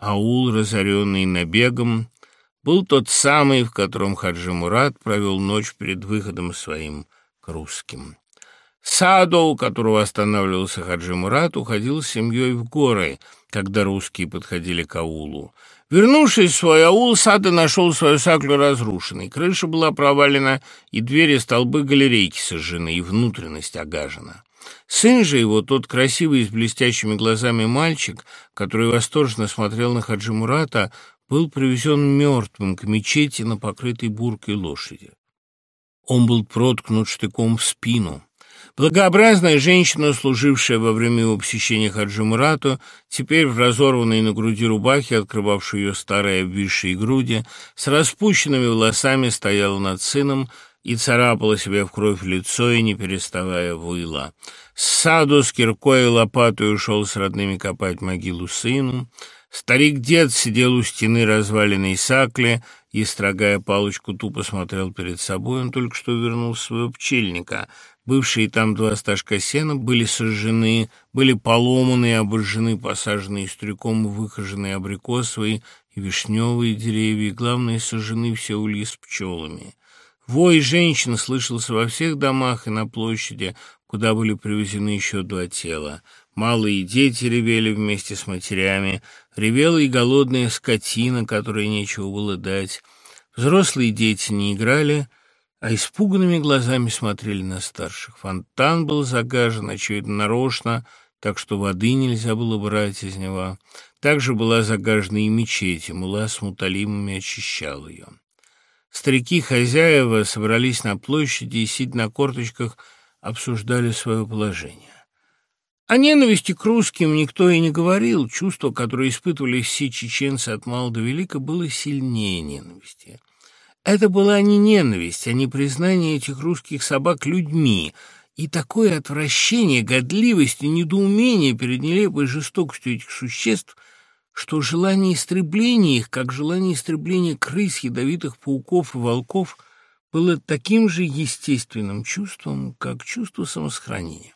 Аул, разоренный набегом, был тот самый, в котором Хаджи Мурат провел ночь перед выходом своим к русским. Садо, у которого останавливался Хаджи Мурат, уходил с семьей в горы, когда русские подходили к аулу. Вернувшись в свой аул, Сада нашел свою саклю разрушенной. Крыша была провалена, и двери, столбы, галерейки сожжены, и внутренность огажена. Сын же его, тот красивый с блестящими глазами мальчик, который восторженно смотрел на Хаджи Мурата, был привезен мертвым к мечети на покрытой буркой лошади. Он был проткнут штыком в спину. Благообразная женщина, служившая во время его посещения Хаджи Мурату, теперь в разорванной на груди рубахе, открывавшей ее старые обвисшие груди, с распущенными волосами стояла над сыном и царапала себе в кровь лицо и, не переставая, выла. Саду с киркой и лопатой ушел с родными копать могилу сыну. Старик-дед сидел у стены разваленной сакли и, строгая палочку, тупо смотрел перед собой. Он только что вернул своего пчельника — Бывшие там два стажка сена были сожжены, были поломаны и обожжены посаженные стрюком выхоженные абрикосовые и вишневые деревья, и, главное, сожжены все ульи с пчелами. Вой женщин слышался во всех домах и на площади, куда были привезены еще два тела. Малые дети ревели вместе с матерями, ревела и голодная скотина, которой нечего было дать. Взрослые дети не играли — а испуганными глазами смотрели на старших. Фонтан был загажен, очевидно, нарочно, так что воды нельзя было брать из него. Также была загажена и мечеть, и мула с муталимами очищал ее. Старики-хозяева собрались на площади и, сидя на корточках, обсуждали свое положение. О ненависти к русским никто и не говорил. Чувство, которое испытывали все чеченцы от мала до велика, было сильнее ненависти. Это была не ненависть, а не признание этих русских собак людьми, и такое отвращение, годливость и недоумение перед нелепой жестокостью этих существ, что желание истребления их, как желание истребления крыс, ядовитых пауков и волков, было таким же естественным чувством, как чувство самосохранения.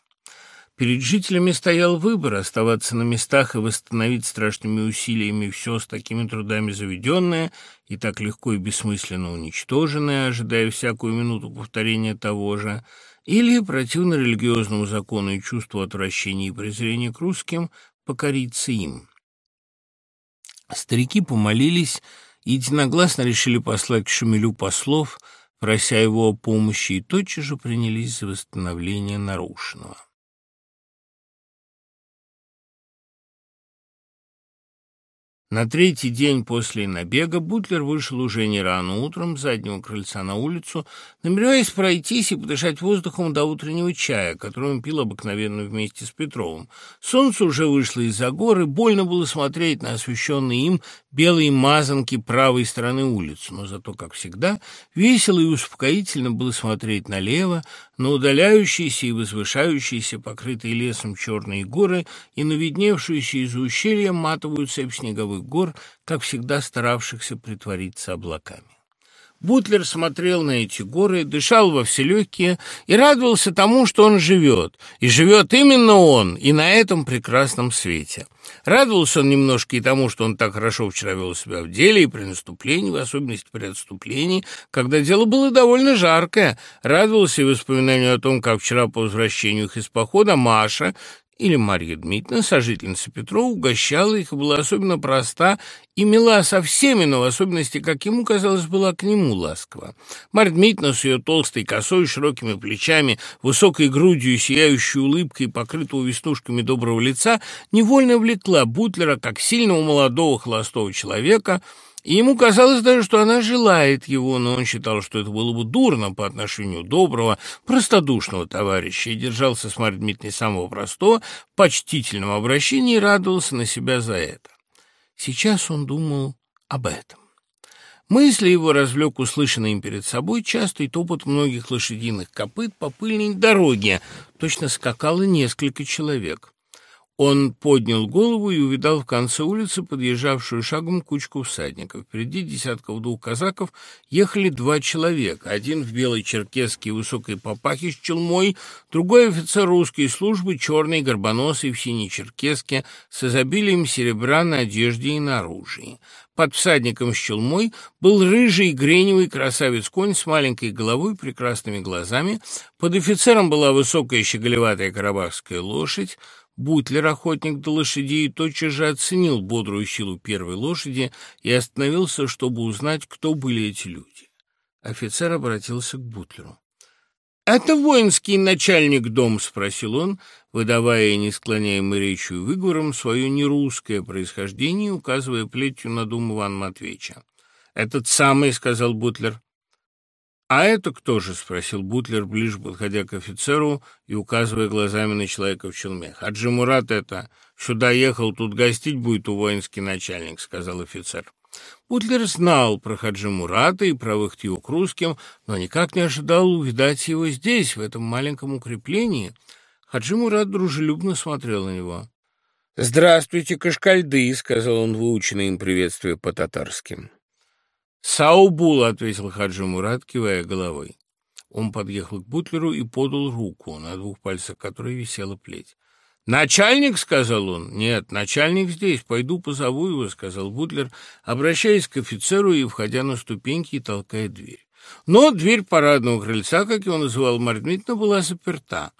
Перед жителями стоял выбор – оставаться на местах и восстановить страшными усилиями все с такими трудами заведенное и так легко и бессмысленно уничтоженное, ожидая всякую минуту повторения того же, или, противно религиозному закону и чувству отвращения и презрения к русским, покориться им. Старики помолились и единогласно решили послать к Шамилю послов, прося его о помощи, и тотчас же принялись за восстановление нарушенного. На третий день после набега Бутлер вышел уже не рано утром с заднего крыльца на улицу, намереваясь пройтись и подышать воздухом до утреннего чая, который он пил обыкновенно вместе с Петровым. Солнце уже вышло из-за горы, больно было смотреть на освещенные им белые мазанки правой стороны улицы, но зато, как всегда, весело и успокоительно было смотреть налево, на удаляющиеся и возвышающиеся, покрытые лесом черные горы и на видневшуюся из ущелья матовую цепь снеговых гор, как всегда старавшихся притвориться облаками. Бутлер смотрел на эти горы, дышал во все легкие и радовался тому, что он живет. И живет именно он, и на этом прекрасном свете. Радовался он немножко и тому, что он так хорошо вчера вел себя в деле и при наступлении, в особенности при отступлении, когда дело было довольно жаркое. Радовался и воспоминанию о том, как вчера по возвращению их из похода Маша или Марья Дмитриевна, сожительница Петрова, угощала их и была особенно проста и мила со всеми, но в особенности, как ему казалось, была к нему ласкова. Марья Дмитриевна с ее толстой косой, широкими плечами, высокой грудью сияющей улыбкой, покрытого веснушками доброго лица, невольно влекла Бутлера, как сильного молодого холостого человека – и ему казалось даже, что она желает его, но он считал, что это было бы дурно по отношению доброго, простодушного товарища, и держался с Марьей Дмитриевной самого простого, почтительного обращения и радовался на себя за это. Сейчас он думал об этом. Мысли его развлек услышанный им перед собой частый топот многих лошадиных копыт по пыльной дороге. Точно скакало несколько человек. Он поднял голову и увидал в конце улицы подъезжавшую шагом кучку всадников. Впереди десятков двух казаков ехали два человека. Один в белой черкеске и высокой папахе с челмой, другой офицер русской службы, черный, горбоносый, в синей черкеске, с изобилием серебра на одежде и на оружии. Под всадником с челмой был рыжий греневый красавец-конь с маленькой головой и прекрасными глазами. Под офицером была высокая щеголеватая карабахская лошадь. Бутлер, охотник до лошадей, тотчас же оценил бодрую силу первой лошади и остановился, чтобы узнать, кто были эти люди. Офицер обратился к Бутлеру. «Это воинский начальник дом?» — спросил он, выдавая несклоняемой речью выговором свое нерусское происхождение, указывая плетью на дом Ивана Матвеевича. «Этот самый», — сказал Бутлер. «А это кто же?» — спросил Бутлер, ближе подходя к офицеру и указывая глазами на человека в челме. «Хаджи Мурат это. Сюда ехал, тут гостить будет у воинский начальник», — сказал офицер. Бутлер знал про Хаджи Мурата и про выход его к русским, но никак не ожидал увидать его здесь, в этом маленьком укреплении. Хаджи Мурат дружелюбно смотрел на него. «Здравствуйте, Кашкальды», — сказал он выученное им приветствие по-татарски. «Саубул», — ответил Хаджи Мурат, кивая головой. Он подъехал к Бутлеру и подал руку, на двух пальцах которой висела плеть. «Начальник?» — сказал он. «Нет, начальник здесь. Пойду позову его», — сказал Бутлер, обращаясь к офицеру и входя на ступеньки и толкая дверь. Но дверь парадного крыльца, как его называл Марья была заперта.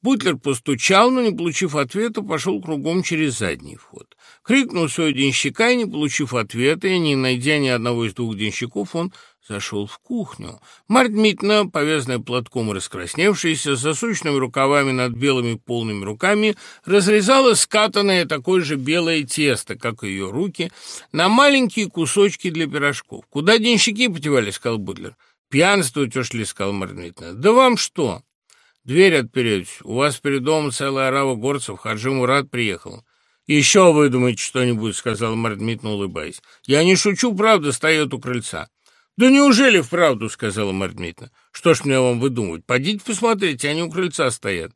Бутлер постучал, но, не получив ответа, пошел кругом через задний вход. Крикнул своего денщика, и, не получив ответа, и не найдя ни одного из двух денщиков, он зашел в кухню. Марья Дмитриевна, повязанная платком и раскрасневшаяся, с засученными рукавами над белыми полными руками, разрезала скатанное такое же белое тесто, как и ее руки, на маленькие кусочки для пирожков. «Куда денщики потевались?» — сказал Бутлер. «Пьянствовать ушли», — сказал Марья Дмитриевна. «Да вам что?» «Дверь отпереть. У вас перед домом целая орава горцев. Хаджи Мурат приехал». «Еще выдумайте что-нибудь», — сказал Марья Дмитриевна, улыбаясь. «Я не шучу, правда, стоит у крыльца». «Да неужели вправду?» — сказала Марья Дмитриевна. «Что ж мне вам выдумывать? Пойдите посмотрите, они у крыльца стоят».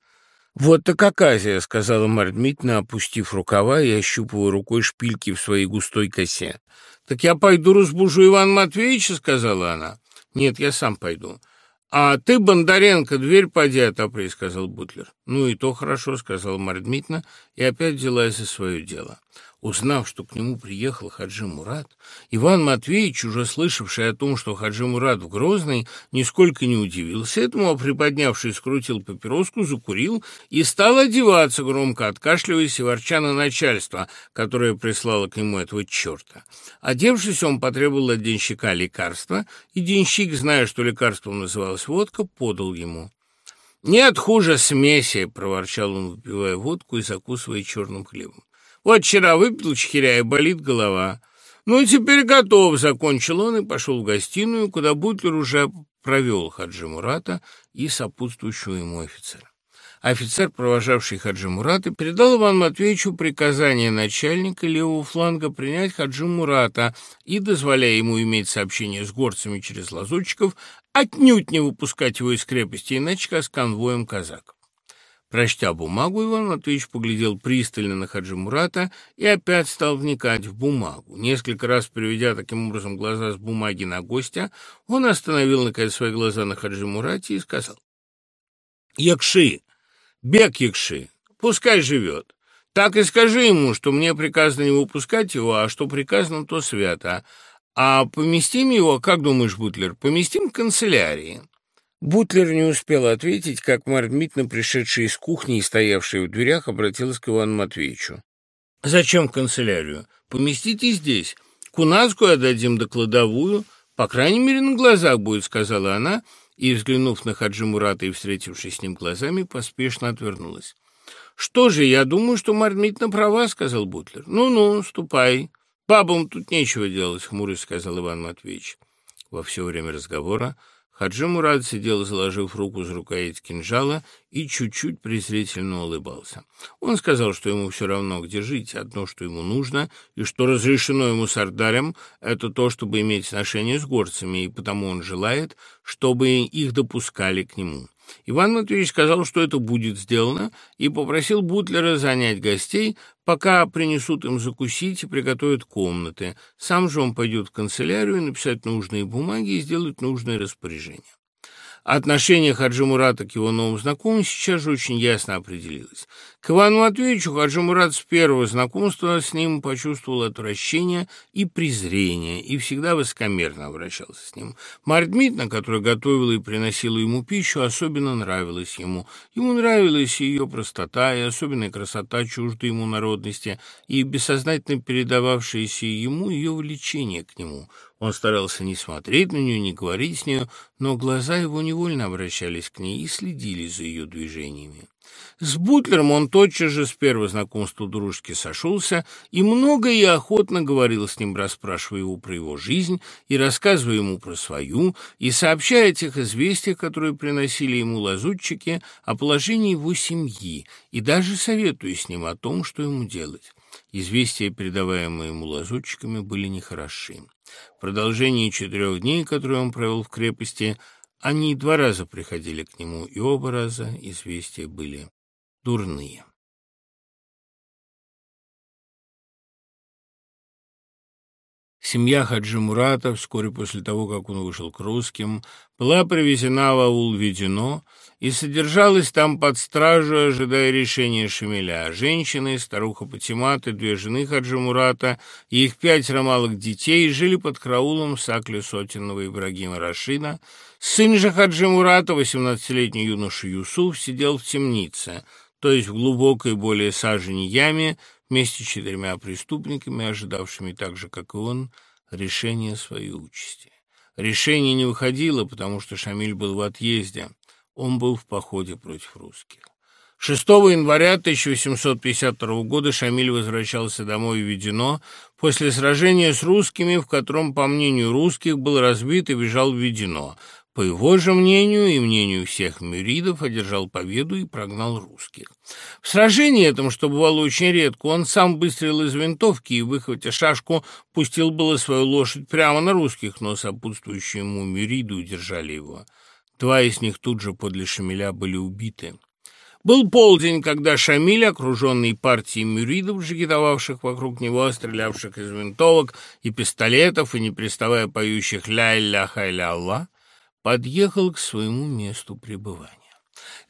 «Вот так оказия», — сказала Марья Дмитриевна, опустив рукава и ощупывая рукой шпильки в своей густой косе. «Так я пойду разбужу Ивана Матвеевича», — сказала она. «Нет, я сам пойду». «А ты, Бондаренко, дверь поди отопри», — сказал Бутлер. «Ну и то хорошо», — сказала Марья Дмитриевна, и опять взялась за свое дело. Узнав, что к нему приехал Хаджи Мурат, Иван Матвеевич, уже слышавший о том, что Хаджи Мурат в Грозный, нисколько не удивился этому, а приподнявшись, скрутил папироску, закурил и стал одеваться, громко откашливаясь и ворча на начальство, которое прислало к нему этого черта. Одевшись, он потребовал от денщика лекарства, и денщик, зная, что лекарством называлась водка, подал ему. «Нет хуже смеси!» — проворчал он, выпивая водку и закусывая черным хлебом. Вот вчера выпил чхиря, и болит голова. Ну, теперь готов, — закончил он и пошел в гостиную, куда Бутлер уже провел Хаджи Мурата и сопутствующего ему офицера. Офицер, провожавший Хаджи Мурата, передал Ивану Матвеевичу приказание начальника левого фланга принять Хаджи Мурата и, дозволяя ему иметь сообщение с горцами через лазутчиков, отнюдь не выпускать его из крепости, иначе как с конвоем казаков. Прочтя бумагу, Иван Матвеевич поглядел пристально на Хаджи Мурата и опять стал вникать в бумагу. Несколько раз переведя таким образом глаза с бумаги на гостя, он остановил, наконец, свои глаза на Хаджи Мурате и сказал, «Якши, бег Якши, пускай живет. Так и скажи ему, что мне приказано не выпускать его, а что приказано, то свято. А поместим его, как думаешь, Бутлер, поместим в канцелярии». Бутлер не успел ответить, как Дмитриевна, пришедшая из кухни и стоявшая в дверях, обратилась к Ивану Матвеевичу. «Зачем в канцелярию? Поместите здесь. Кунацкую отдадим до кладовую. По крайней мере, на глазах будет», — сказала она, и, взглянув на Хаджи Мурата и встретившись с ним глазами, поспешно отвернулась. «Что же, я думаю, что Дмитриевна права», — сказал Бутлер. «Ну-ну, ступай. Бабам тут нечего делать», — хмуро сказал Иван Матвеевич. Во все время разговора Хаджи Мурат сидел, заложив руку за рукоять кинжала и чуть-чуть презрительно улыбался. Он сказал, что ему все равно, где жить, одно, что ему нужно, и что разрешено ему сардарям, это то, чтобы иметь сношение с горцами, и потому он желает, чтобы их допускали к нему. Иван Матвеевич сказал, что это будет сделано, и попросил Бутлера занять гостей, пока принесут им закусить и приготовят комнаты. Сам же он пойдет в канцелярию написать нужные бумаги и сделать нужные распоряжения. Отношение Хаджи Мурата к его новым знакомым сейчас же очень ясно определилось. К Ивану Матвеевичу Хаджи Мурат с первого знакомства с ним почувствовал отвращение и презрение, и всегда высокомерно обращался с ним. Марья Дмитриевна, которая готовила и приносила ему пищу, особенно нравилась ему. Ему нравилась ее простота и особенная красота чуждой ему народности, и бессознательно передававшееся ему ее влечение к нему – он старался не смотреть на нее, не говорить с ней, но глаза его невольно обращались к ней и следили за ее движениями. С Бутлером он тотчас же с первого знакомства дружки сошелся и много и охотно говорил с ним, расспрашивая его про его жизнь и рассказывая ему про свою, и сообщая о тех известиях, которые приносили ему лазутчики, о положении его семьи, и даже советуя с ним о том, что ему делать. Известия, передаваемые ему лазутчиками, были нехороши. В продолжении четырех дней, которые он провел в крепости, они два раза приходили к нему, и оба раза известия были дурные. Семья Хаджи Мурата, вскоре после того, как он вышел к русским, была привезена в аул Ведено и содержалась там под стражу, ожидая решения Шамиля. Женщины, старуха Патимат и две жены Хаджи Мурата и их пятеро малых детей жили под караулом Сакли Сотинного Ибрагима Рашина. Сын же Хаджи Мурата, 18-летний юноша Юсуф, сидел в темнице, то есть в глубокой более сажени яме, вместе с четырьмя преступниками, ожидавшими так же, как и он, решения своей участи. Решение не выходило, потому что Шамиль был в отъезде. Он был в походе против русских. 6 января 1852 года Шамиль возвращался домой в Ведено после сражения с русскими, в котором, по мнению русских, был разбит и бежал в Ведено. По его же мнению и мнению всех мюридов, одержал победу и прогнал русских. В сражении этом, что бывало очень редко, он сам выстрелил из винтовки и, выхватя шашку, пустил было свою лошадь прямо на русских, но сопутствующие ему мюриды удержали его. Два из них тут же подле Шамиля были убиты. Был полдень, когда Шамиль, окруженный партией мюридов, жигитовавших вокруг него, стрелявших из винтовок и пистолетов, и не переставая поющих «ля-ля-ха-ля-аллах», подъехал к своему месту пребывания.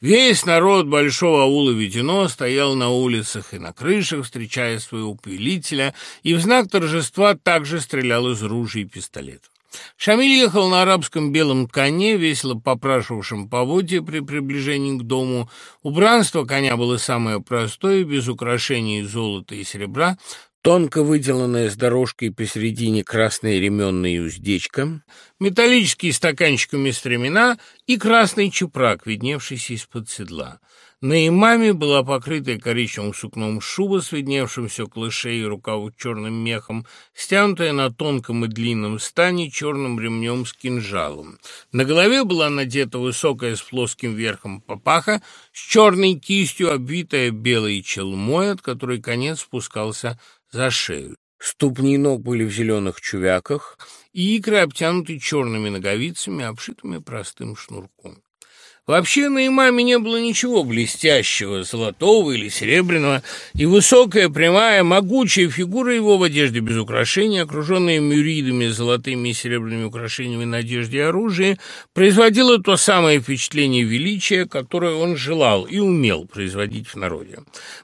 Весь народ большого аула Ведено стоял на улицах и на крышах, встречая своего повелителя, и в знак торжества также стрелял из ружей и пистолетов. Шамиль ехал на арабском белом коне, весело попрашивавшем поводья при приближении к дому. Убранство коня было самое простое, без украшений золота и серебра, Тонко выделанная с дорожкой посередине красная ременная уздечка, металлический стаканчик вместо ремена и красный чепрак, видневшийся из-под седла. На имаме была покрытая коричневым сукном шуба с видневшимся около шеи рукаву черным мехом, стянутая на тонком и длинном стане черным ремнем с кинжалом. На голове была надета высокая с плоским верхом папаха с черной кистью, обвитая белой челмой, от которой конец спускался за шею. Ступни ног были в зеленых чувяках, и икры обтянуты черными ноговицами, обшитыми простым шнурком. Вообще на имаме не было ничего блестящего, золотого или серебряного, и высокая, прямая, могучая фигура его в одежде без украшений, окруженная мюридами, золотыми и серебряными украшениями на одежде и оружии, производила то самое впечатление величия, которое он желал и умел производить в народе.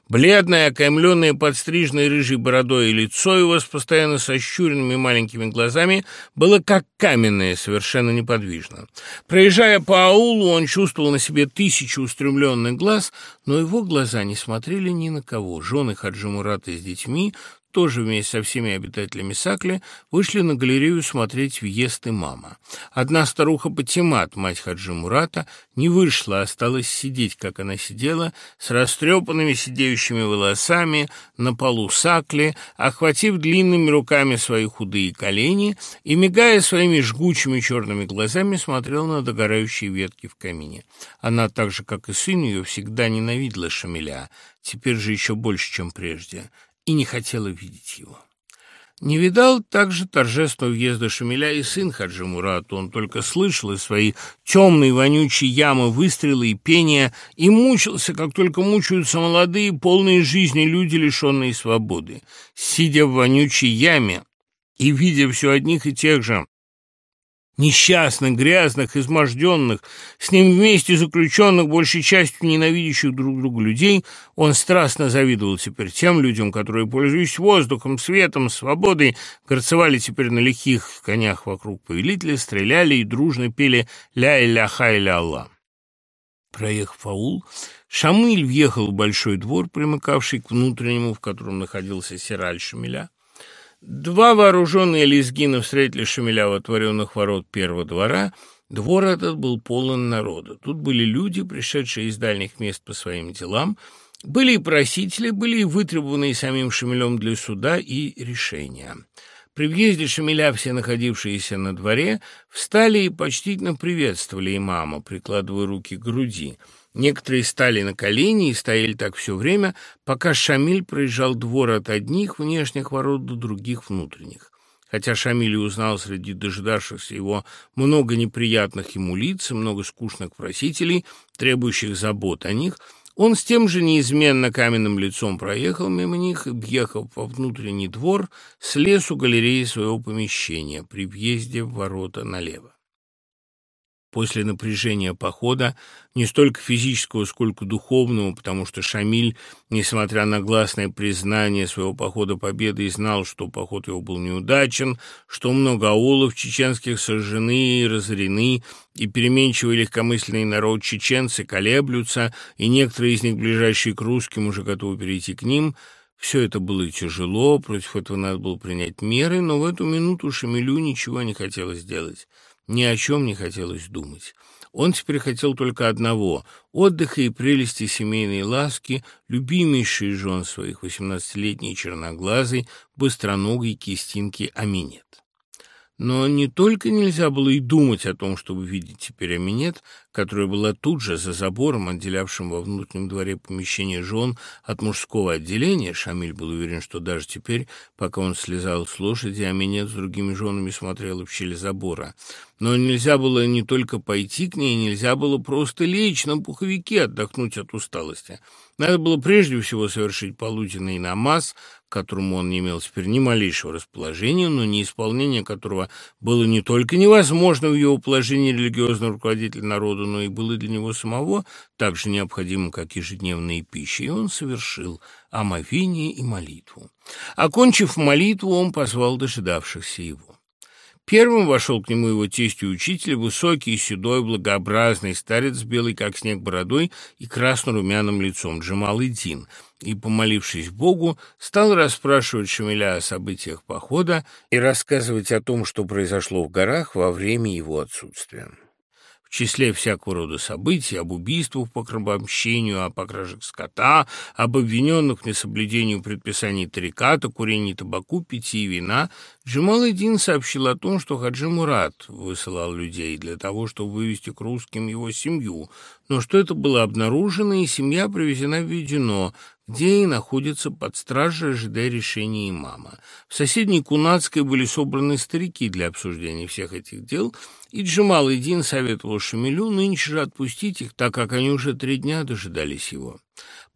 Бледное, окаймленное подстриженной рыжей бородой и лицо его с постоянно сощуренными маленькими глазами было как каменное, совершенно неподвижно. Проезжая по аулу, он чувствовал, чувствовал на себе тысячу устремленных глаз, но его глаза не смотрели ни на кого. Жены Хаджи Мурата с детьми тоже вместе со всеми обитателями Сакли вышли на галерею смотреть въезд мама. Одна старуха Патимат, мать Хаджи Мурата, не вышла, осталась сидеть, как она сидела, с растрепанными сидеющими волосами на полу Сакли, охватив длинными руками свои худые колени и, мигая своими жгучими черными глазами, смотрела на догорающие ветки в камине. Она, так же, как и сын ее, всегда ненавидела Шамиля, теперь же еще больше, чем прежде и не хотела видеть его. Не видал также торжественного въезда Шамиля и сын Хаджи Мурат. Он только слышал из своей темной вонючей ямы выстрелы и пения и мучился, как только мучаются молодые, полные жизни люди, лишенные свободы. Сидя в вонючей яме и видя все одних и тех же несчастных, грязных, изможденных, с ним вместе заключенных, большей частью ненавидящих друг друга людей, он страстно завидовал теперь тем людям, которые, пользуясь воздухом, светом, свободой, горцевали теперь на лихих конях вокруг повелителя, стреляли и дружно пели «Ля-иля-ха иля Аллах». Проехав аул, Шамиль въехал в большой двор, примыкавший к внутреннему, в котором находился Сираль Шамиля. Два вооруженные лезгина встретили Шамиля у отворенных ворот первого двора. Двор этот был полон народа. Тут были люди, пришедшие из дальних мест по своим делам, были и просители, были и вытребованные самим Шамилем для суда и решения. При въезде Шамиля все находившиеся на дворе встали и почтительно приветствовали имама, прикладывая руки к груди – Некоторые стали на колени и стояли так все время, пока Шамиль проезжал двор от одних внешних ворот до других внутренних. Хотя Шамиль узнал среди дожидавшихся его много неприятных ему лиц и много скучных просителей, требующих забот о них, он с тем же неизменно каменным лицом проехал мимо них и, въехав во внутренний двор, слез у галереи своего помещения при въезде в ворота налево. После напряжения похода, не столько физического, сколько духовного, потому что Шамиль, несмотря на гласное признание своего похода победы, знал, что поход его был неудачен, что много аулов чеченских сожжены и разорены, и переменчивый легкомысленный народ чеченцы колеблются, и некоторые из них, ближайшие к русским, уже готовы перейти к ним – все это было тяжело, против этого надо было принять меры, но в эту минуту Шамилю ничего не хотелось сделать. Ни о чем не хотелось думать. Он теперь хотел только одного — отдыха и прелести семейной ласки, любимейшей жен своих, восемнадцатилетней черноглазой, быстроногой кистинки Аминет. Но не только нельзя было и думать о том, чтобы видеть теперь Аминет, которая была тут же за забором, отделявшим во внутреннем дворе помещение жен от мужского отделения. Шамиль был уверен, что даже теперь, пока он слезал с лошади, Аминет с другими женами смотрела в щели забора. Но нельзя было не только пойти к ней, нельзя было просто лечь на пуховике, отдохнуть от усталости. Надо было прежде всего совершить полуденный намаз, которому он не имел теперь ни малейшего расположения, но неисполнение которого было не только невозможно в его положении религиозного руководителя народа, но и было для него самого так же необходимо, как ежедневная пища, и он совершил омовение и молитву. Окончив молитву, он позвал дожидавшихся его. Первым вошел к нему его тесть и учитель, высокий, седой, благообразный старец с белой, как снег, бородой и красно-румяным лицом, Джамал Идин, и, помолившись Богу, стал расспрашивать Шамиля о событиях похода и рассказывать о том, что произошло в горах во время его отсутствия в числе всякого рода событий, об убийствах по крабообщению, о покражах скота, об обвиненных в несоблюдении предписаний тариката, курении табаку, питье вина, Джамал-Эдин сообщил о том, что Хаджи Мурат высылал людей для того, чтобы вывести к русским его семью, но что это было обнаружено, и семья привезена в Ведено, где и находится под стражей, ожидая решения имама. В соседней Кунацкой были собраны старики для обсуждения всех этих дел, и Джамал Идин советовал Шамилю нынче же отпустить их, так как они уже три дня дожидались его.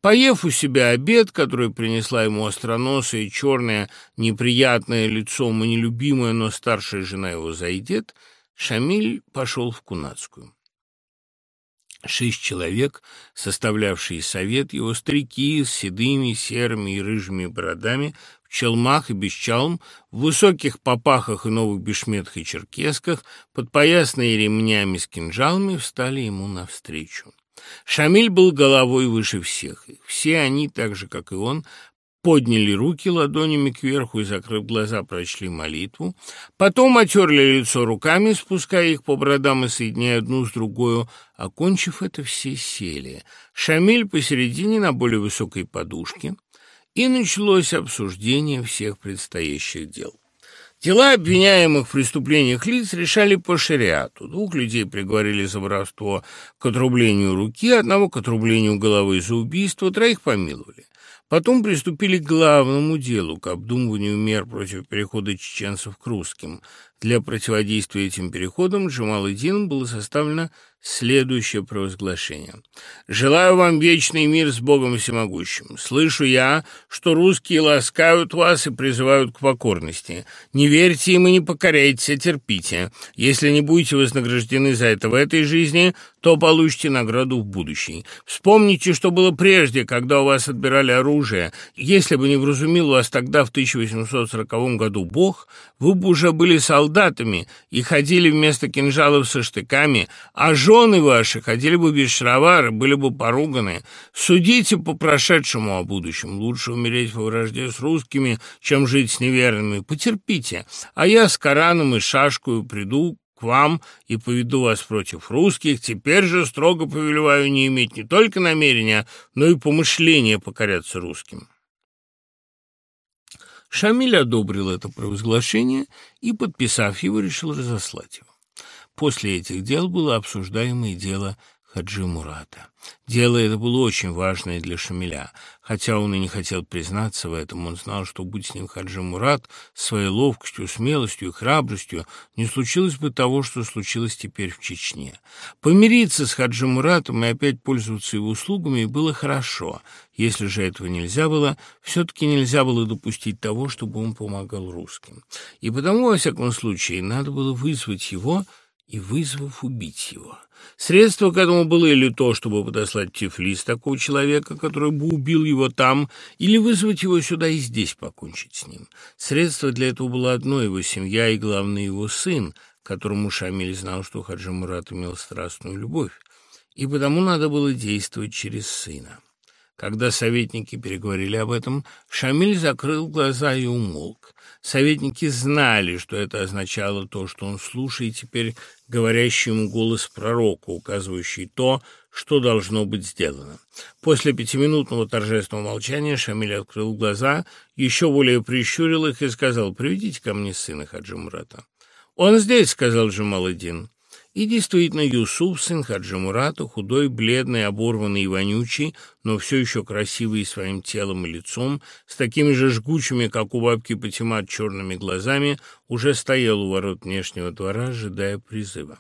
Поев у себя обед, который принесла ему остроносая, черное, неприятное лицом и нелюбимая, но старшая жена его Зайдет, Шамиль пошел в Кунацкую. Шесть человек, составлявшие совет его, старики с седыми, серыми и рыжими бородами, в челмах и без чалм, в высоких попахах и новых бешметах и черкесках, подпоясные ремнями с кинжалами, встали ему навстречу. Шамиль был головой выше всех. Все они, так же, как и он, подняли руки ладонями кверху и, закрыв глаза, прочли молитву, потом отерли лицо руками, спуская их по бородам и соединяя одну с другой. Окончив это, все сели. Шамиль посередине на более высокой подушке, и началось обсуждение всех предстоящих дел. Дела обвиняемых в преступлениях лиц решали по шариату. Двух людей приговорили за воровство к отрублению руки, одного к отрублению головы за убийство, троих помиловали. Потом приступили к главному делу, к обдумыванию мер против перехода чеченцев к русским. Для противодействия этим переходам Джамал-Идин было составлено следующее провозглашение. «Желаю вам вечный мир с Богом Всемогущим. Слышу я, что русские ласкают вас и призывают к покорности. Не верьте им и не покоряйтесь, а терпите. Если не будете вознаграждены за это в этой жизни, то получите награду в будущей. Вспомните, что было прежде, когда у вас отбирали оружие. Если бы не вразумил вас тогда, в 1840 году, Бог, вы бы уже были солдатами и ходили вместо кинжалов со штыками, а жены ваши ходили бы без шаровара, были бы поруганы. Судите по прошедшему о будущем. Лучше умереть во вражде с русскими, чем жить с неверными. Потерпите, а я с Кораном и шашкой приду к вам и поведу вас против русских. Теперь же строго повелеваю не иметь не только намерения, но и помышления покоряться русским». Шамиль одобрил это провозглашение и, подписав его, решил разослать его. После этих дел было обсуждаемое дело Хаджи Мурата. Дело это было очень важное для Шамиля. Хотя он и не хотел признаться в этом, он знал, что, будь с ним Хаджи Мурат, своей ловкостью, смелостью и храбростью, не случилось бы того, что случилось теперь в Чечне. Помириться с Хаджи Муратом и опять пользоваться его услугами было хорошо. Если же этого нельзя было, все-таки нельзя было допустить того, чтобы он помогал русским. И потому, во всяком случае, надо было вызвать его и, вызвав, убить его. Средство к этому было или то, чтобы подослать Тифлис такого человека, который бы убил его там, или вызвать его сюда и здесь покончить с ним. Средство для этого было одно — его семья и, главное, его сын, которому Шамиль знал, что Хаджи Мурат имел страстную любовь, и потому надо было действовать через сына. Когда советники переговорили об этом, Шамиль закрыл глаза и умолк. Советники знали, что это означало то, что он слушает теперь говорящий ему голос пророка, указывающий то, что должно быть сделано. После пятиминутного торжественного молчания Шамиль открыл глаза, еще более прищурил их и сказал «Приведите ко мне сына Хаджи Мурата». «Он здесь», — сказал Джамал-Эдин. И действительно, Юсуф, сын Хаджи Мурата, худой, бледный, оборванный и вонючий, но все еще красивый своим телом и лицом, с такими же жгучими, как у бабки Патимат, черными глазами, уже стоял у ворот внешнего двора, ожидая призыва.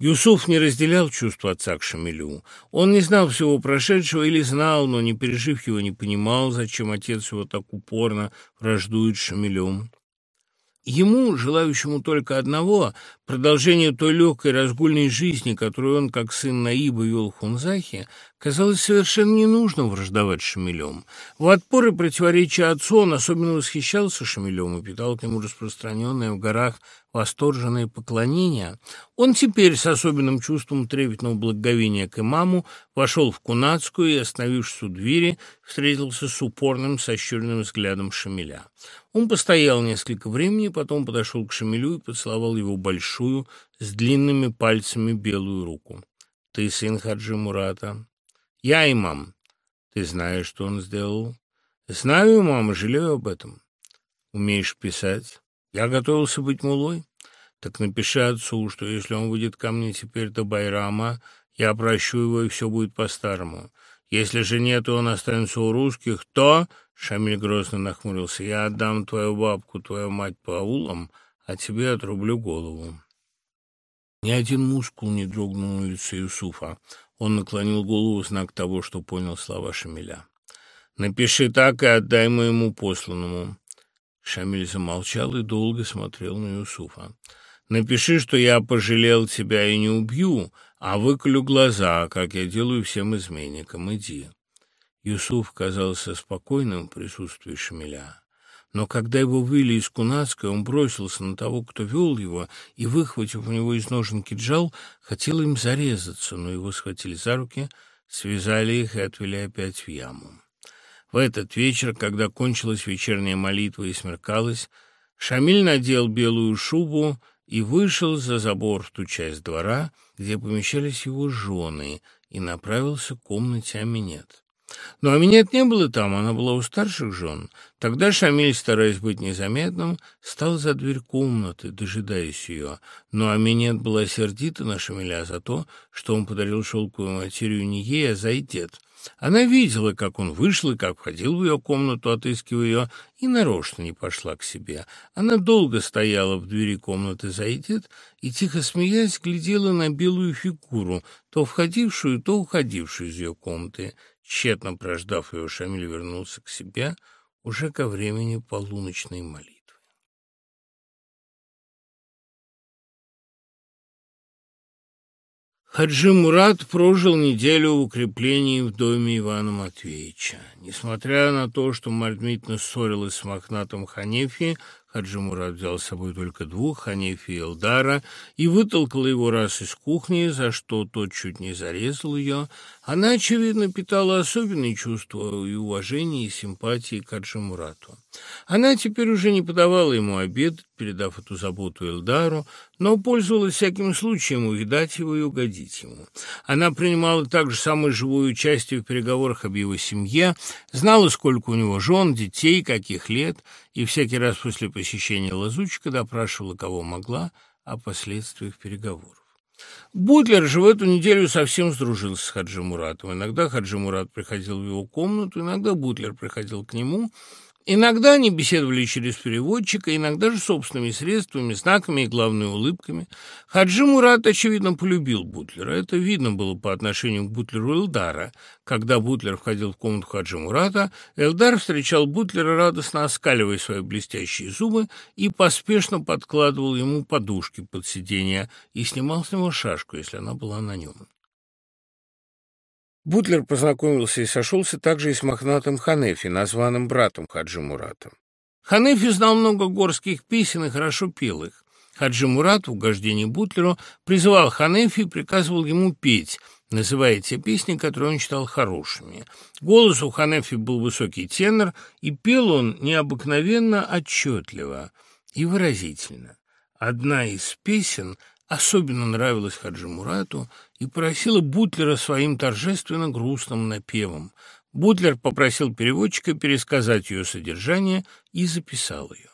Юсуф не разделял чувства отца к Шамилю. Он не знал всего прошедшего или знал, но, не пережив его, не понимал, зачем отец его так упорно враждует Шамилем. Ему, желающему только одного, продолжение той легкой разгульной жизни, которую он, как сын Наиба, вел в Хунзахе, казалось совершенно ненужным враждовать Шамилем. В отпор и противоречия отцу он особенно восхищался Шамилем и питал к нему распространенное в горах восторженное поклонение. Он теперь с особенным чувством трепетного благоговения к имаму вошел в Кунацкую и, остановившись у двери, встретился с упорным, сощуренным взглядом Шамиля. Он постоял несколько времени, потом подошел к Шамилю и поцеловал его большую, с длинными пальцами белую руку. «Ты сын Хаджи Мурата?» «Я имам». «Ты знаешь, что он сделал?» «Знаю, мама, жалею об этом». «Умеешь писать?» «Я готовился быть мулой». «Так напиши отцу, что если он выйдет ко мне теперь до Байрама, я прощу его, и все будет по-старому. Если же нет, и он останется у русских, то...» Шамиль грозно нахмурился. «Я отдам твою бабку, твою мать по аулам, а тебе отрублю голову». Ни один мускул не дрогнул на лице Юсуфа. Он наклонил голову в знак того, что понял слова Шамиля. «Напиши так и отдай моему посланному». Шамиль замолчал и долго смотрел на Юсуфа. «Напиши, что я пожалел тебя и не убью, а выколю глаза, как я делаю всем изменникам. Иди». Юсуф казался спокойным в присутствии Шамиля. Но когда его вывели из Кунацкой, он бросился на того, кто вел его, и, выхватив у него из ножен кинжал, хотел им зарезаться, но его схватили за руки, связали их и отвели опять в яму. В этот вечер, когда кончилась вечерняя молитва и смеркалась, Шамиль надел белую шубу и вышел за забор в ту часть двора, где помещались его жены, и направился к комнате Аминет. Но Аминет не было там, она была у старших жен. Тогда Шамиль, стараясь быть незаметным, стал за дверь комнаты, дожидаясь ее. Но Аминет была сердита на Шамиля за то, что он подарил шелковую материю не ей, а Зайдет. Она видела, как он вышел и как входил в ее комнату, отыскивая ее, и нарочно не пошла к себе. Она долго стояла в двери комнаты Зайдет и, тихо смеясь, глядела на белую фигуру, то входившую, то уходившую из ее комнаты. Тщетно прождав его, Шамиль вернулся к себе уже ко времени полуночной молитвы. Хаджи Мурат прожил неделю в укреплении в доме Ивана Матвеевича. Несмотря на то, что Мальдмитна ссорилась с Мохнатом Ханефи, Хаджи взял с собой только двух, Ханефи и Элдара, и вытолкал его раз из кухни, за что тот чуть не зарезал ее. Она, очевидно, питала особенные чувства и уважения, и симпатии к Хаджи. Она теперь уже не подавала ему обед, передав эту заботу Элдару, но пользовалась всяким случаем увидать его и угодить ему. Она принимала также самое живое участие в переговорах об его семье, знала, сколько у него жен, детей, каких лет, и всякий раз после посещения лазутчика допрашивала, кого могла, о последствиях переговоров. Бутлер же в эту неделю совсем сдружился с Хаджи Муратом. Иногда Хаджи Мурат приходил в его комнату, иногда Бутлер приходил к нему – Иногда они беседовали через переводчика, иногда же собственными средствами, знаками и, главной улыбками. Хаджи Мурат, очевидно, полюбил Бутлера. Это видно было по отношению к Бутлеру Элдара. Когда Бутлер входил в комнату Хаджи Мурата, Элдар встречал Бутлера, радостно оскаливая свои блестящие зубы, и поспешно подкладывал ему подушки под сиденье и снимал с него шашку, если она была на нем. Бутлер познакомился и сошелся также и с мохнатым Ханефи, названным братом Хаджи Мурата. Ханефи знал много горских песен и хорошо пел их. Хаджи Мурат в угождении Бутлеру призывал Ханефи и приказывал ему петь, называя те песни, которые он считал хорошими. Голос у Ханефи был высокий тенор, и пел он необыкновенно отчетливо и выразительно. Одна из песен особенно нравилась Хаджи Мурату и просила Бутлера своим торжественно грустным напевом. Бутлер попросил переводчика пересказать ее содержание и записал ее.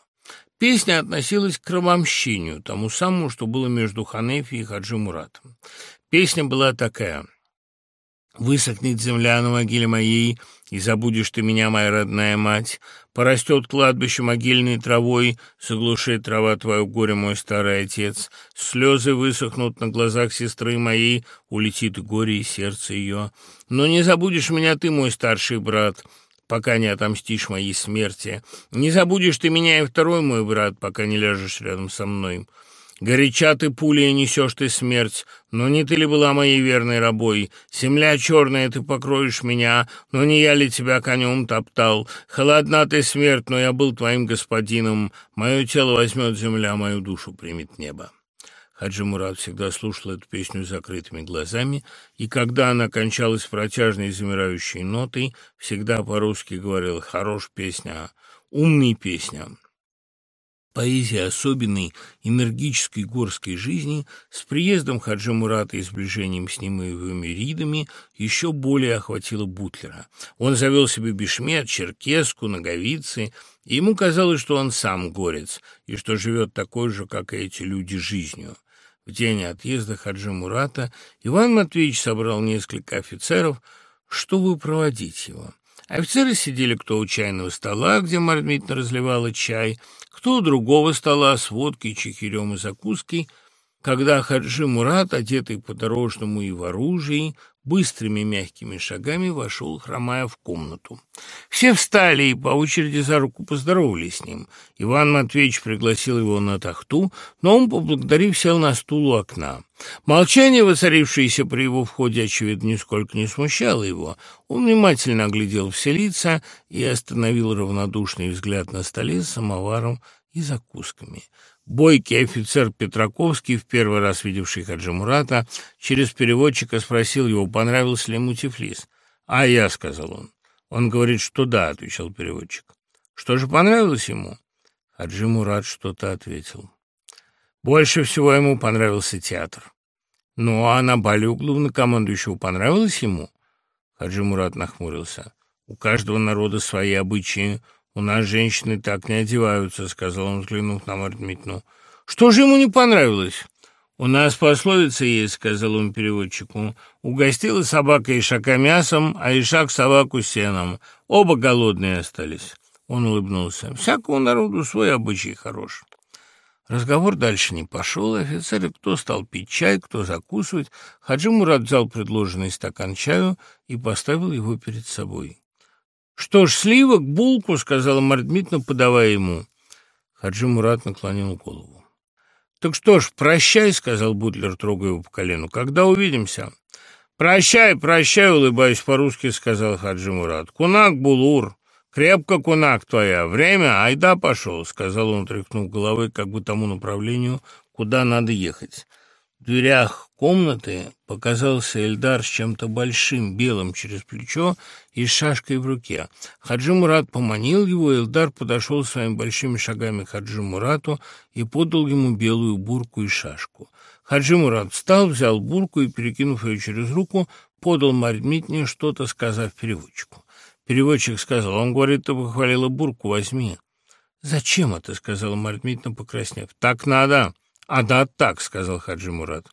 Песня относилась к кровомщению, тому самому, что было между Ханефи и Хаджи Муратом. Песня была такая — Высохнет земля на могиле моей, и забудешь ты меня, моя родная мать. Порастет кладбище могильной травой, соглушит трава твое горе, мой старый отец. Слезы высохнут на глазах сестры моей, улетит горе и сердце ее. Но не забудешь меня ты, мой старший брат, пока не отомстишь моей смерти. Не забудешь ты меня и второй мой брат, пока не ляжешь рядом со мной. Горяча ты пулей несешь ты смерть, но не ты ли была моей верной рабой? Земля черная, ты покроешь меня, но не я ли тебя конем топтал? Холодна ты смерть, но я был твоим господином. Мое тело возьмет земля, мою душу примет небо. Хаджи Мурат всегда слушал эту песню с закрытыми глазами, и когда она кончалась протяжной замирающей нотой, всегда по-русски говорил «хорош песня, умный песня». Поэзия особенной, энергической горской жизни с приездом Хаджи Мурата и сближением с ним и его миридами еще более охватила Бутлера. Он завел себе бешмет, черкеску, ноговицы, и ему казалось, что он сам горец, и что живет такой же, как и эти люди, жизнью. В день отъезда Хаджи Мурата Иван Матвеевич собрал несколько офицеров, чтобы проводить его. Офицеры сидели кто у чайного стола, где Мармитна разливала чай, кто у другого стола с водкой, чехирем и закуской, когда Хаджи Мурат, одетый по-дорожному и в оружии, быстрыми мягкими шагами вошел, хромая в комнату. Все встали и по очереди за руку поздоровались с ним. Иван Матвеевич пригласил его на тахту, но он, поблагодарив, сел на стул у окна. Молчание, воцарившееся при его входе, очевидно, нисколько не смущало его. Он внимательно оглядел все лица и остановил равнодушный взгляд на столе с самоваром и закусками. Бойкий офицер Петраковский, в первый раз видевший Хаджи Мурата, через переводчика спросил его, понравился ли ему Тифлис. «А я», — сказал он. «Он говорит, что да», — отвечал переводчик. «Что же понравилось ему?» Хаджи Мурат что-то ответил. Больше всего ему понравился театр. Ну, а на бале у главнокомандующего понравилось ему? Хаджи Мурат нахмурился. «У каждого народа свои обычаи. У нас женщины так не одеваются», — сказал он, взглянув на Марь Дмитриевну. «Что же ему не понравилось?» «У нас пословица есть», — сказал он переводчику. «Угостила собака ишака мясом, а ишак собаку сеном. Оба голодные остались». Он улыбнулся. «Всякому народу свой обычай хорош». Разговор дальше не пошел. Офицеры кто стал пить чай, кто закусывать. Хаджи Мурат взял предложенный стакан чаю и поставил его перед собой. «Что ж, сливок, булку», — сказала Мардмитна, подавая ему. Хаджи Мурат наклонил голову. «Так что ж, прощай», — сказал Бутлер, трогая его по колену. «Когда увидимся?» «Прощай, прощай», — улыбаясь по-русски, сказал Хаджи Мурат. «Кунак, Булур». «Крепко, кунак твоя! Время, айда пошел!» — сказал он, тряхнув головой, как бы тому направлению, куда надо ехать. Дверях комнаты показался Эльдар с чем-то большим, белым через плечо и с шашкой в руке. Хаджи Мурат поманил его, Эльдар подошел своими большими шагами к Хаджи Мурату и подал ему белую бурку и шашку. Хаджи Мурат встал, взял бурку и, перекинув ее через руку, подал Марь Дмитриевне что-то, сказав переводчику. Переводчик сказал, он говорит, ты похвалила бурку, возьми. Зачем это, сказала Марья Дмитриевна, покраснев. Так надо. А да, так, сказал Хаджи Мурат.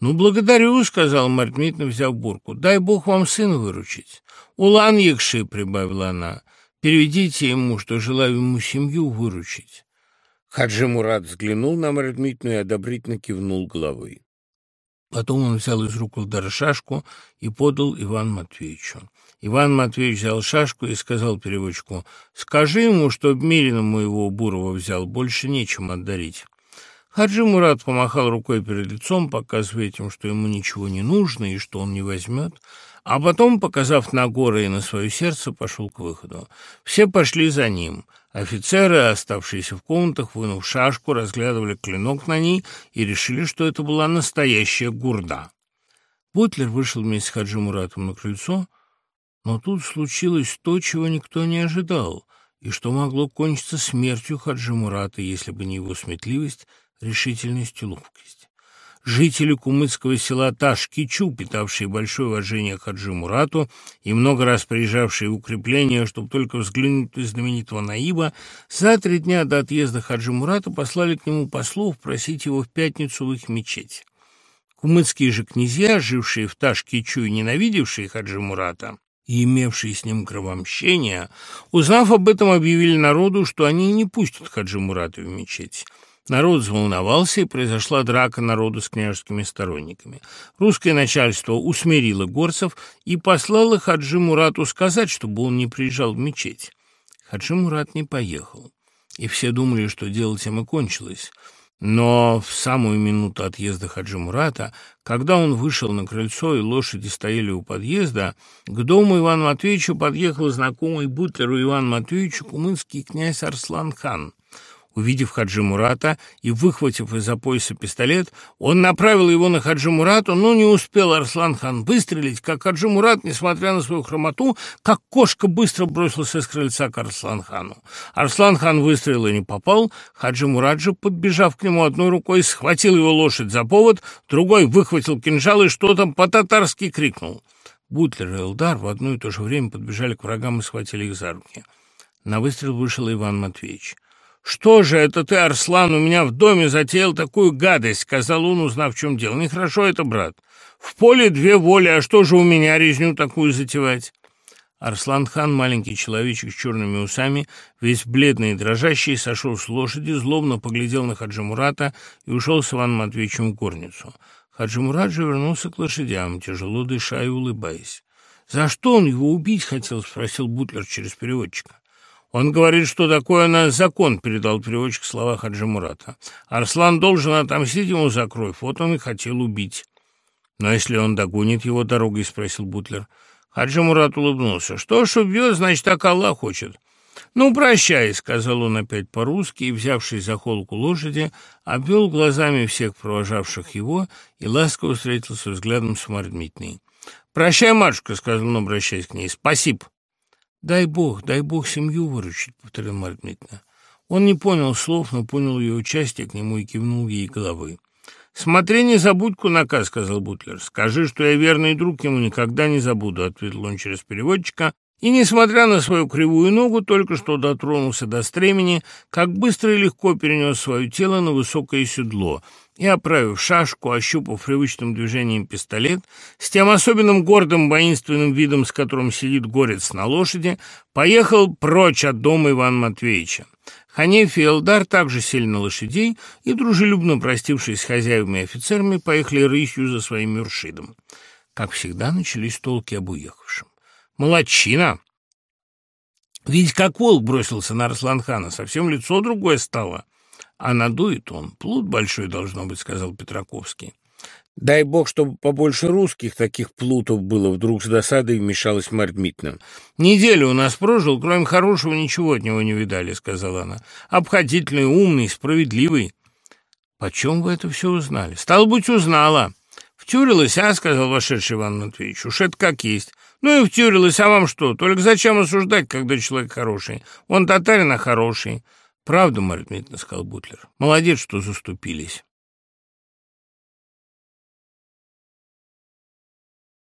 Ну, благодарю, сказал Марья Дмитриевна, взяв бурку. Дай Бог вам сына выручить. Улан Якши, прибавила она. Переведите ему, что желаю ему семью выручить. Хаджи Мурат взглянул на Марью и одобрительно кивнул головой. Потом он взял из рук Элдара шашку и подал Ивану Матвеевичу. Иван Матвеевич взял шашку и сказал переводчику, «Скажи ему, чтоб Мирина его Бурова взял, больше нечем отдарить». Хаджи Мурат помахал рукой перед лицом, показывая этим, что ему ничего не нужно и что он не возьмет, а потом, показав на горы и на свое сердце, пошел к выходу. Все пошли за ним. Офицеры, оставшиеся в комнатах, вынув шашку, разглядывали клинок на ней и решили, что это была настоящая гурда. Бутлер вышел вместе с Хаджи Муратом на крыльцо, но тут случилось то, чего никто не ожидал, и что могло кончиться смертью Хаджи Мурата, если бы не его сметливость, решительность и ловкость. Жители кумыцкого села Ташкичу, питавшие большое уважение Хаджи Мурату и много раз приезжавшие в укрепление, чтобы только взглянуть на знаменитого Наиба, за три дня до отъезда Хаджи Мурата послали к нему послов просить его в пятницу в их мечеть. Кумыцкие же князья, жившие в Ташкичу и ненавидевшие Хаджи Мурата, и имевшие с ним кровомщение, узнав об этом, объявили народу, что они не пустят Хаджи Мурата в мечеть. Народ взволновался, и произошла драка народу с княжескими сторонниками. Русское начальство усмирило горцев и послало Хаджи Мурату сказать, чтобы он не приезжал в мечеть. Хаджи Мурат не поехал, и все думали, что дело тем и кончилось. Но в самую минуту отъезда Хаджи Мурата, когда он вышел на крыльцо и лошади стояли у подъезда, к дому Ивана Матвеевича подъехал знакомый бутлеру Иван Матвеевичу кумынский князь Арслан хан. Увидев Хаджи Мурата и выхватив из-за пояса пистолет, он направил его на Хаджи Мурату, но не успел Арслан-хан выстрелить, как Хаджи Мурат, несмотря на свою хромоту, как кошка быстро бросился с крыльца к Арслан-хану. Арслан-хан выстрелил и не попал, Хаджи Мурат же, подбежав к нему одной рукой, схватил его лошадь за повод, другой выхватил кинжал и что-то по-татарски крикнул. Бутлер и Элдар в одно и то же время подбежали к врагам и схватили их за руки. На выстрел вышел Иван Матвеевич. «Что же это ты, Арслан, у меня в доме затеял такую гадость?» — сказал он, узнав, в чем дело. «Нехорошо это, брат. В поле две воли, а что же у меня резню такую затевать?» Арслан-хан, маленький человечек с черными усами, весь бледный и дрожащий, сошел с лошади, злобно поглядел на Хаджимурата и ушел с Иваном Матвеевичем в горницу. Хаджимурат же вернулся к лошадям, тяжело дыша и улыбаясь. «За что он его убить хотел?» — спросил Бутлер через переводчика. Он говорит, что такое на закон, передал переводчик слова Хаджи Мурата. Арслан должен отомстить ему за кровь, вот он и хотел убить. Но если он догонит его дорогой, спросил Бутлер. Хаджи Мурат улыбнулся. Что ж убьет, значит, так Аллах хочет. «Ну, прощай», — сказал он опять по-русски, и, взявшись за холку лошади, обвел глазами всех провожавших его и ласково встретился взглядом с Мардмитной. «Прощай, матушка», — сказал он, обращаясь к ней, — «спасибо». «Дай бог, дай бог семью выручить», — повторил Марья. Он не понял слов, но понял ее участие к нему и кивнул ей головой. «Смотри, не забудь кунака», — сказал Бутлер. «Скажи, что я верный друг ему, никогда не забуду», — ответил он через переводчика, и, несмотря на свою кривую ногу, только что дотронулся до стремени, как быстро и легко перенес свое тело на высокое седло и, оправив шашку, ощупав привычным движением пистолет, с тем особенным гордым воинственным видом, с которым сидит горец на лошади, поехал прочь от дома Ивана Матвеевича. Ханеф и Элдар также сели на лошадей и, дружелюбно простившись с хозяевами и офицерами, поехали рысью за своим мюршидом. Как всегда, начались толки об уехавшем. Молодчина! Ведь как волк бросился на Арсланхана, совсем лицо другое стало. А надует он. Плут большой должно быть, сказал Петраковский. Дай бог, чтобы побольше русских таких плутов было, вдруг с досадой вмешалась Марья Дмитриевна. Неделю у нас прожил, кроме хорошего ничего от него не видали, сказала она. Обходительный, умный, справедливый. Почем вы это все узнали? Стало быть, узнала. Втюрилась, а, сказал вошедший Иван Матвеевич. Уж это как есть. Ну и втюрилась, а вам что? Только зачем осуждать, когда человек хороший? Он татарин, а хороший. Правда, Марья Дмитриевна, сказал Бутлер. Молодец, что заступились.